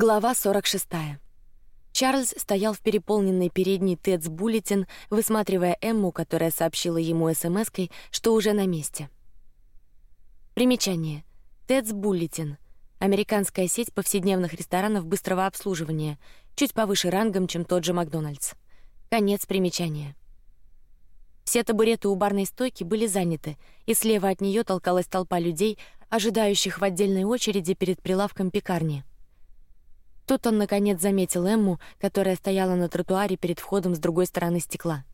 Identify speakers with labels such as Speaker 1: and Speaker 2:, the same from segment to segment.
Speaker 1: Глава 46. Чарльз стоял в переполненной передней Тедс Буллетин, высматривая Эмму, которая сообщила ему СМСкой, что уже на месте. Примечание: Тедс Буллетин — американская сеть повседневных ресторанов быстрого обслуживания, чуть повыше рангом, чем тот же Макдональдс. Конец примечания. Все табуреты у барной стойки были заняты, и слева от нее толкалась толпа людей, ожидающих в отдельной очереди перед прилавком пекарни. Тут он наконец заметил Эмму, которая стояла на тротуаре перед входом с другой стороны стекла.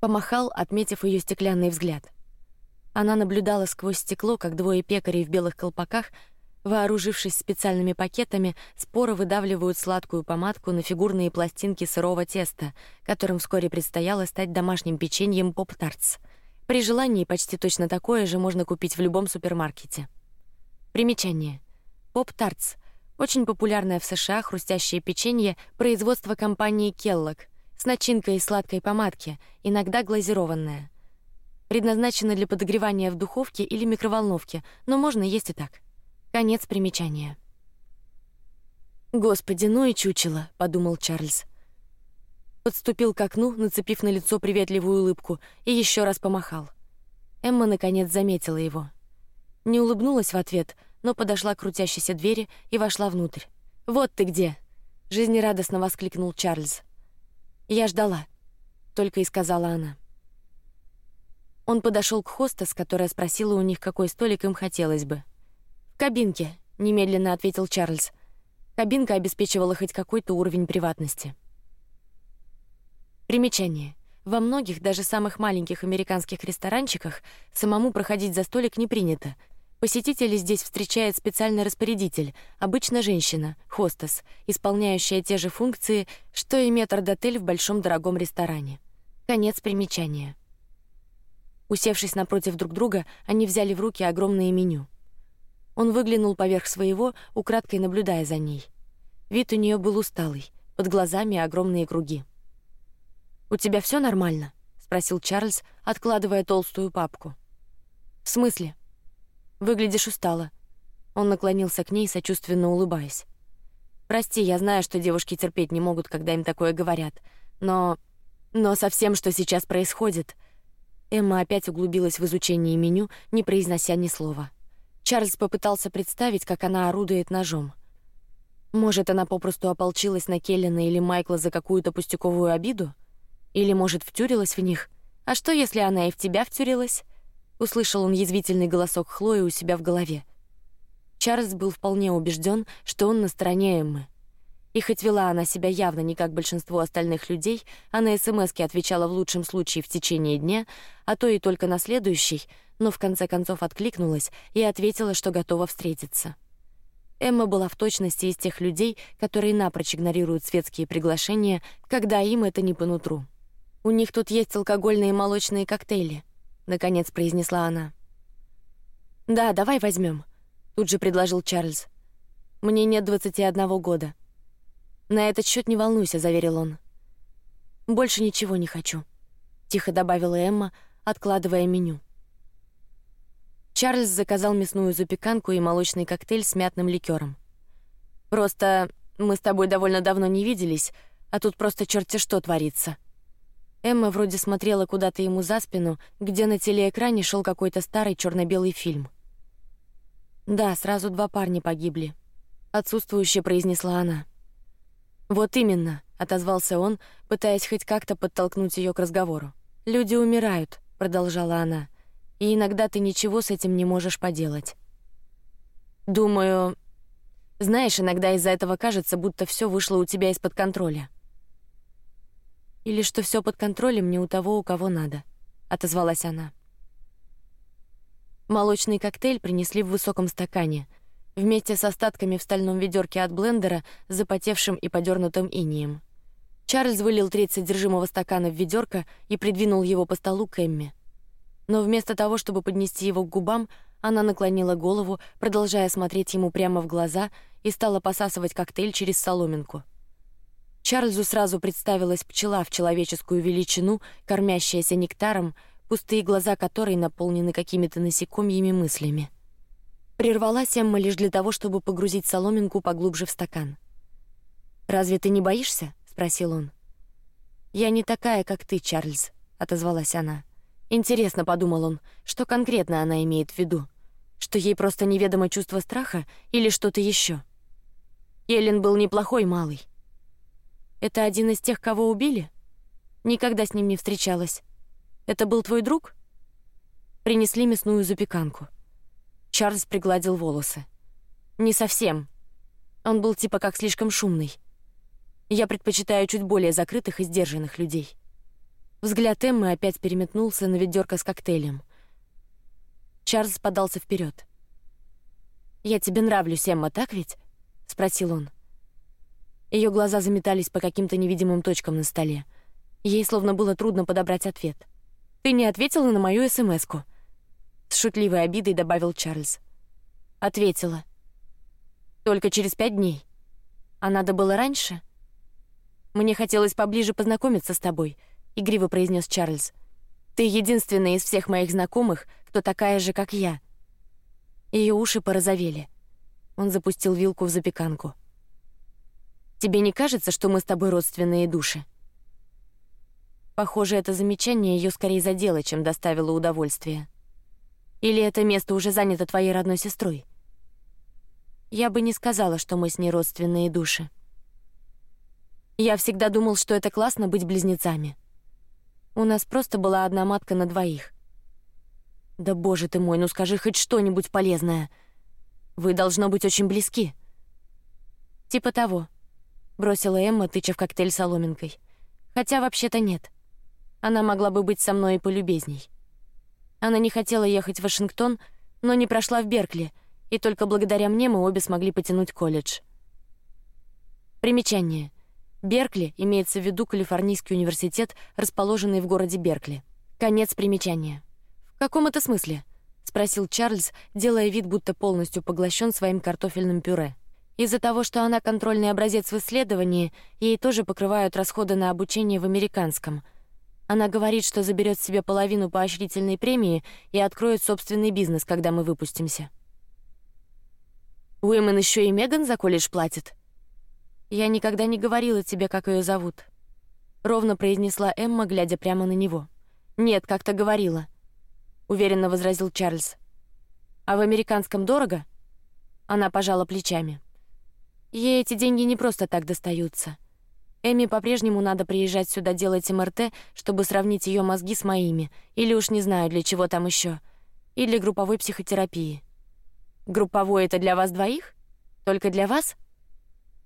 Speaker 1: Помахал, отметив ее стеклянный взгляд. Она наблюдала сквозь стекло, как двое пекарей в белых колпаках, вооружившись специальными пакетами, споро выдавливают сладкую помадку на фигурные пластинки сырого теста, которым вскоре предстояло стать домашним печеньем поп-тартс. При желании почти точно такое же можно купить в любом супермаркете. Примечание: поп-тартс очень популярное в США хрустящее печенье производства компании Kellogg с начинкой из сладкой помадки, иногда глазированное. Предназначено для подогревания в духовке или микроволновке, но можно есть и так. Конец примечания. Господи, ну и чучело, подумал Чарльз. Подступил к окну, нацепив на лицо приветливую улыбку, и еще раз помахал. Эмма наконец заметила его. Не улыбнулась в ответ, но подошла к крутящейся двери и вошла внутрь. Вот ты где! Жизнерадостно воскликнул Чарльз. Я ждала, только и сказала она. Он подошел к хостес, которая спросила у них, какой столик им хотелось бы. В кабинке, немедленно ответил Чарльз. Кабинка обеспечивала хоть какой-то уровень приватности. Примечание: во многих, даже самых маленьких американских ресторанчиках самому проходить за столик не принято, Посетителей здесь встречает специальный распорядитель, обычно женщина, хостес, исполняющая те же функции, что и метрдотель в большом дорогом ресторане. Конец примечания. Усевшись напротив друг друга, они взяли в руки огромное меню. Он выглянул поверх своего, украдкой наблюдая за ней. Вид у нее был усталый, под глазами огромные круги. У тебя все нормально? – спросил Чарльз, откладывая толстую папку. В смысле? Выглядишь устала. Он наклонился к ней, сочувственно улыбаясь. Прости, я знаю, что девушки терпеть не могут, когда им такое говорят, но, но со всем, что сейчас происходит. Эмма опять углубилась в изучение меню, не произнося ни слова. Чарльз попытался представить, как она орудует ножом. Может, она попросту ополчилась на Келлина или Майкла за какую-то пустяковую обиду, или может втюрилась в них. А что, если она и в тебя втюрилась? Услышал он язвительный голосок Хлои у себя в голове. Чарльз был вполне убежден, что он на стороне Эммы. И хоть вела она себя явно не как большинство остальных людей, а на СМСки отвечала в лучшем случае в течение дня, а то и только на следующий, но в конце концов откликнулась и ответила, что готова встретиться. Эмма была в точности из тех людей, которые напрочь игнорируют светские приглашения, когда им это не по нутру. У них тут есть алкогольные и молочные коктейли, наконец произнесла она. Да, давай возьмем. Тут же предложил Чарльз. Мне нет двадцати одного года. На этот счет не волнуйся, заверил он. Больше ничего не хочу, тихо добавила Эмма, откладывая меню. Чарльз заказал мясную запеканку и молочный коктейль с мятным ликером. Просто мы с тобой довольно давно не виделись, а тут просто черти что творится. Эмма вроде смотрела куда-то ему за спину, где на телеэкране шел какой-то старый черно-белый фильм. Да, сразу два парня погибли. Отсутствующе произнесла она. Вот именно, отозвался он, пытаясь хоть как-то подтолкнуть ее к разговору. Люди умирают, продолжала она, и иногда ты ничего с этим не можешь поделать. Думаю, знаешь, иногда из-за этого кажется, будто все вышло у тебя из-под контроля или что все под контролем не у того, у кого надо, отозвалась она. Молочный коктейль принесли в высоком стакане, вместе с остатками в стальном ведерке от блендера, запотевшим и подернутым инием. Чарльз вылил треть содержимого стакана в ведерко и придвинул его по столу к Эмме. Но вместо того, чтобы поднести его к губам, она наклонила голову, продолжая смотреть ему прямо в глаза, и стала посасывать коктейль через соломинку. Чарльзу сразу представилась пчела в человеческую величину, кормящаяся нектаром, пустые глаза которой наполнены какими-то насекомыми мыслями. Прервалась Эмма лишь для того, чтобы погрузить соломинку поглубже в стакан. Разве ты не боишься? – спросил он. Я не такая, как ты, Чарльз, отозвалась она. Интересно, подумал он, что конкретно она имеет в виду, что ей просто неведомо чувство страха или что-то еще. Эллен был неплохой малый. Это один из тех, кого убили? Никогда с ним не встречалась. Это был твой друг? Принесли мясную запеканку. Чарльз пригладил волосы. Не совсем. Он был типа как слишком шумный. Я предпочитаю чуть более закрытых и сдержанных людей. Взгляд Эммы опять переметнулся на ведерко с коктейлем. Чарльз подался вперед. Я тебе нравлюсь, Эмма, так ведь? – спросил он. Ее глаза заметались по каким-то невидимым точкам на столе. Ей словно было трудно подобрать ответ. Ты не ответила на мою смску. С шутливой обидой добавил Чарльз. Ответила. Только через пять дней. А надо было раньше. Мне хотелось поближе познакомиться с тобой. Игриво произнес Чарльз. Ты единственный из всех моих знакомых, кто такая же, как я. Ее уши порозовели. Он запустил вилку в запеканку. Тебе не кажется, что мы с тобой родственные души? Похоже, это замечание ее скорее задело, чем доставило удовольствие. Или это место уже занято твоей родной сестрой? Я бы не сказала, что мы с ней родственные души. Я всегда думал, что это классно быть близнецами. У нас просто была одна матка на двоих. Да боже ты мой, ну скажи хоть что-нибудь полезное. Вы должно быть очень близки. Типа того. Бросила Эмма, тыча в коктейль соломинкой. Хотя вообще-то нет. Она могла бы быть со мной и полюбезней. Она не хотела ехать в Вашингтон, но не прошла в Беркли, и только благодаря мне мы обе смогли потянуть колледж. Примечание: Беркли имеется в виду Калифорнийский университет, расположенный в городе Беркли. Конец примечания. В каком это смысле? спросил Чарльз, делая вид, будто полностью поглощен своим картофельным пюре. Из-за того, что она контрольный образец в исследовании, ей тоже покрывают расходы на обучение в американском. Она говорит, что заберет себе половину поощрительной премии и откроет собственный бизнес, когда мы выпустимся. Уэмен еще и Меган за колледж платит. Я никогда не говорила тебе, как ее зовут. Ровно произнесла Эмма, глядя прямо на него. Нет, как-то говорила уверенно возразил Чарльз. А в американском дорого? Она пожала плечами. Ей эти деньги не просто так достаются. Эми по-прежнему надо приезжать сюда делать МРТ, чтобы сравнить ее мозги с моими, или уж не знаю для чего там еще, или групповой психотерапии. Групповой это для вас двоих? Только для вас?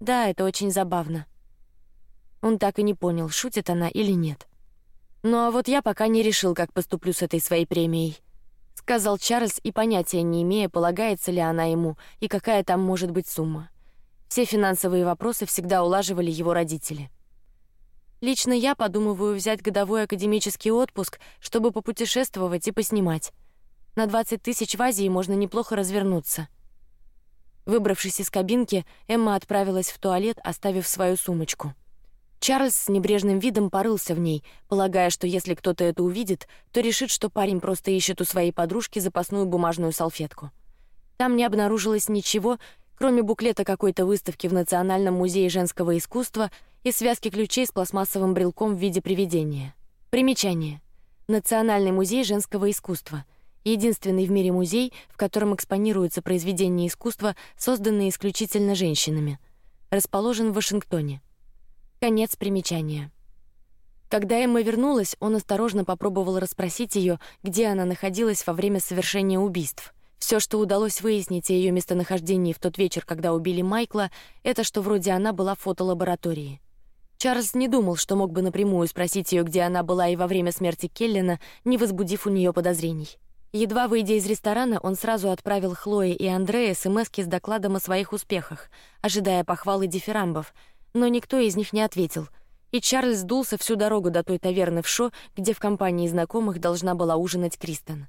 Speaker 1: Да, это очень забавно. Он так и не понял, шутит она или нет. Ну а вот я пока не решил, как поступлю с этой своей премией, сказал Чарльз и понятия не имея, полагается ли она ему и какая там может быть сумма. Все финансовые вопросы всегда улаживали его родители. Лично я подумываю взять годовой академический отпуск, чтобы попутешествовать и поснимать. На 20 тысяч в Азии можно неплохо развернуться. Выбравшись из кабинки, Эмма отправилась в туалет, оставив свою сумочку. Чарльз с небрежным видом порылся в ней, полагая, что если кто-то это увидит, то решит, что парень просто ищет у своей подружки запасную бумажную салфетку. Там не обнаружилось ничего, кроме буклета какой-то выставки в Национальном музее женского искусства и связки ключей с пластмассовым брелком в виде привидения. Примечание: Национальный музей женского искусства — единственный в мире музей, в котором экспонируются произведения искусства, созданные исключительно женщинами. Расположен в Вашингтоне. Конец примечания. Когда Эмма вернулась, он осторожно попробовал расспросить ее, где она находилась во время совершения убийств. Все, что удалось выяснить о ее местонахождении в тот вечер, когда убили Майкла, это что вроде она была в фотолаборатории. Чарльз не думал, что мог бы напрямую спросить ее, где она была и во время смерти Келлина, не возбудив у нее подозрений. Едва выйдя из ресторана, он сразу отправил Хлое и Андрея смски с докладом о своих успехах, ожидая похвалы дифирамбов, но никто из них не ответил. И Чарльз сдулся всю дорогу до той таверны в Шо, где в компании знакомых должна была ужинать Кристен.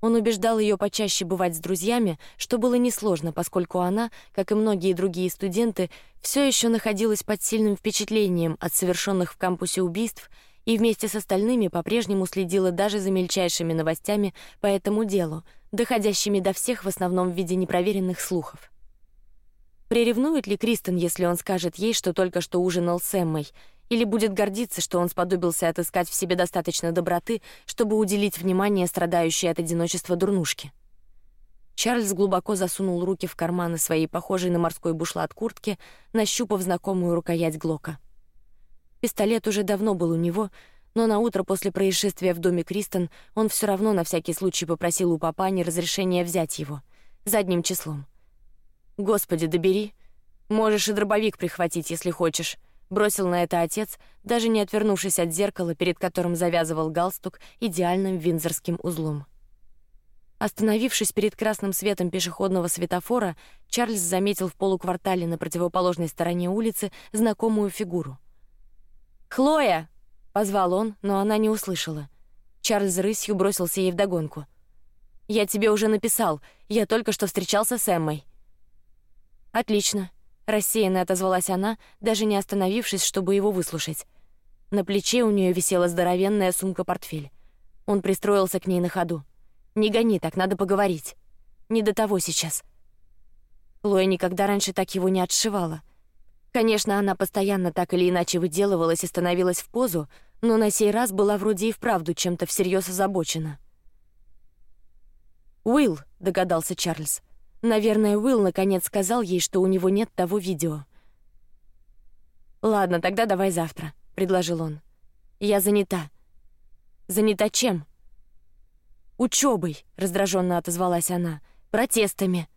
Speaker 1: Он убеждал ее почаще бывать с друзьями, что было несложно, поскольку она, как и многие другие студенты, все еще находилась под сильным впечатлением от совершенных в кампусе убийств и вместе с остальными по-прежнему следила даже за мельчайшими новостями по этому делу, доходящими до всех в основном в виде непроверенных слухов. Приревнует ли Кристен, если он скажет ей, что только что ужинал с Эммой, или будет гордиться, что он сподобился отыскать в себе достаточно доброты, чтобы уделить внимание страдающей от одиночества дурнушке? Чарльз глубоко засунул руки в карманы своей похожей на морской бушлат куртки, нащупав знакомую рукоять Глока. Пистолет уже давно был у него, но на утро после происшествия в доме Кристен он все равно на всякий случай попросил у папани разрешения взять его задним числом. Господи, добери, можешь и дробовик прихватить, если хочешь. Бросил на это отец, даже не отвернувшись от зеркала, перед которым завязывал галстук идеальным винзорским узлом. Остановившись перед красным светом пешеходного светофора, Чарльз заметил в полуквартале на противоположной стороне улицы знакомую фигуру. Хлоя! позвал он, но она не услышала. Чарльз рысью бросился ей в догонку. Я тебе уже написал. Я только что встречался с Эммой. Отлично. Рассеянно отозвалась она, даже не остановившись, чтобы его выслушать. На плече у нее висела здоровенная сумка-портфель. Он пристроился к ней на ходу. Не гони, так надо поговорить. Не до того сейчас. Лоя никогда раньше так его не отшивала. Конечно, она постоянно так или иначе выделывалась и становилась в позу, но на сей раз была вроде и вправду чем-то всерьез озабочена. Уилл, догадался Чарльз. Наверное, Уилл наконец сказал ей, что у него нет того видео. Ладно, тогда давай завтра, предложил он. Я занята. Занята чем? Учебой, раздраженно отозвалась она. Протестами.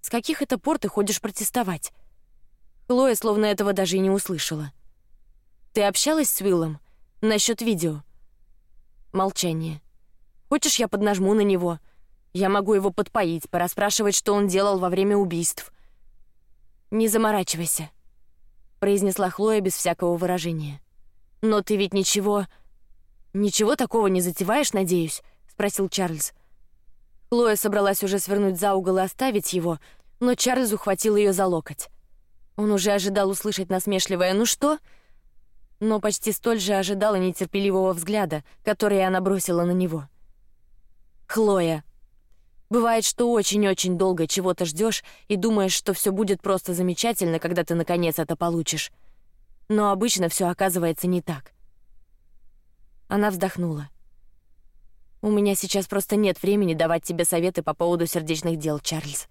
Speaker 1: С каких это пор ты ходишь протестовать? Хлоя словно этого даже и не услышала. Ты общалась с Уиллом насчет видео? Молчание. Хочешь, я поднажму на него? Я могу его подпоить, пораспрашивать, что он делал во время убийств. Не заморачивайся, произнесла Хлоя без всякого выражения. Но ты ведь ничего, ничего такого не затеваешь, надеюсь? спросил Чарльз. Хлоя собралась уже свернуть за угол и оставить его, но Чарльз ухватил ее за локоть. Он уже ожидал услышать насмешливое «ну что?», но почти столь же ожидал и нетерпеливого взгляда, который она бросила на него. Хлоя, Бывает, что очень-очень долго чего-то ждешь и думаешь, что все будет просто замечательно, когда ты наконец это получишь. Но обычно все оказывается не так. Она вздохнула. У меня сейчас просто нет времени давать тебе советы по поводу сердечных дел, Чарльз.